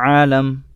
عالم.